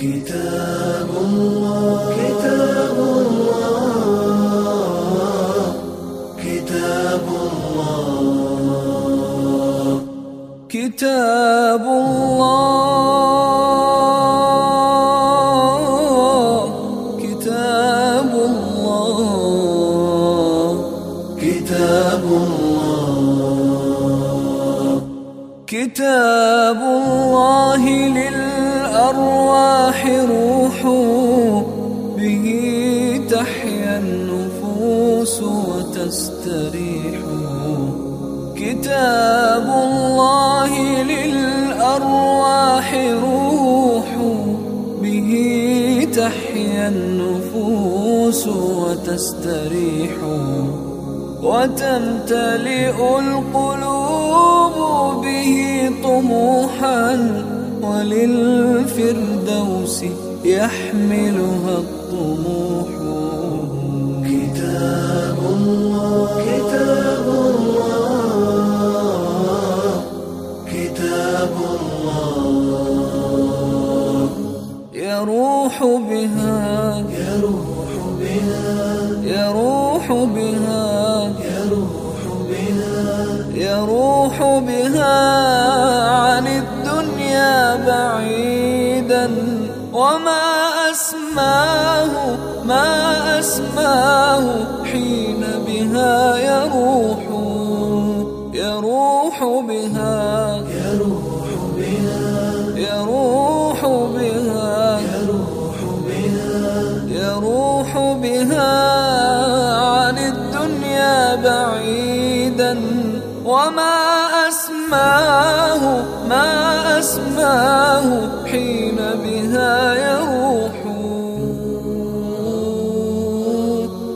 كتاب الله كتاب الله كتاب الله كتاب الله كتاب الله كتاب الله كتاب الله للأرواح روح به تحيا النفوس وتستريح كتاب الله للأرواح روح به تحيا النفوس وتستريح وتمتلئ القلوب به طموحا وللفردوس يحملها الطموح. كتاب الله. كتاب الله. كتاب الله. يروح بها. يروح بها. يروح بها. يروح بها. يروح بها. بعيدا وما أسماه ما أسماه حين بها يروح يروح بها يروح بها يروح بها يروح بها يروح بها عن الدنيا بعيدا. وما أسماه ما أسماه حين بها يروح.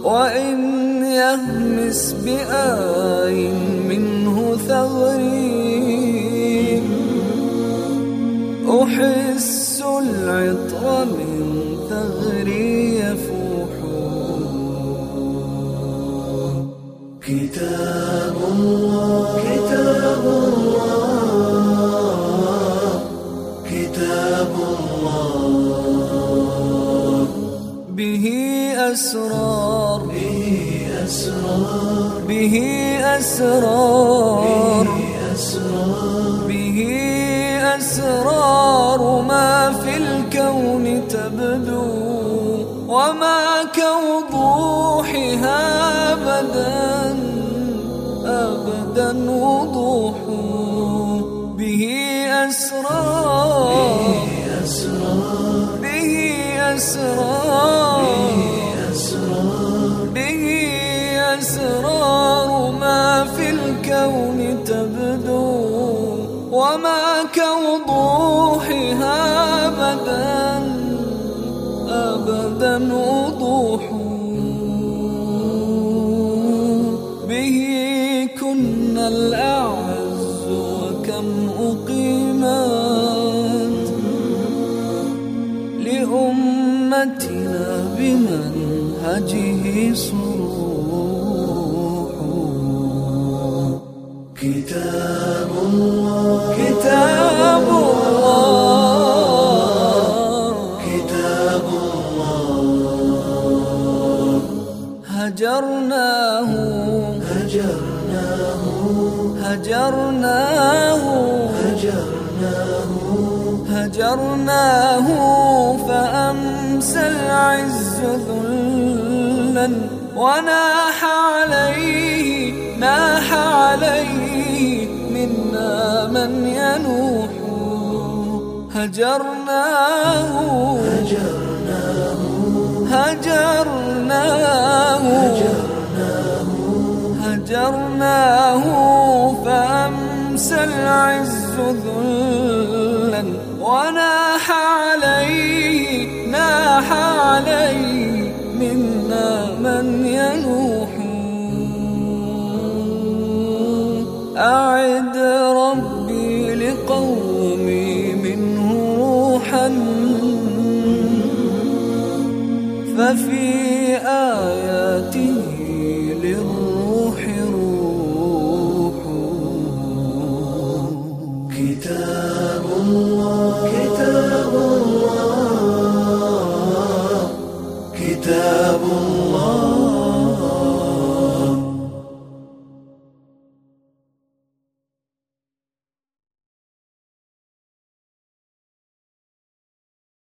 وإن يهمس بآي أسرار. به أسرار. به أسرار. به ما في الكون تبدو وما كوضوحها أبدا. أبدا وضوح. به أسرار. أسرار. به أسرار أسرار. أبدا وضوح به كنا الأعز وكم أقيمت لأمتنا بمنهجه صروح هجرناه. هجرناه. هجرناه. هجرناه هجرناه فأمسى العز ذلا. وناح عليه ناح عليه. منا من ينوح. هجرناه هجرناه. هجرناه. هجرناه فأمسى العز ذلا وناح عليه ناح عليه منا من ينوح. أعد ربي لقومي منه روحا. ففي آياته للروح روح كتاب الله كتاب الله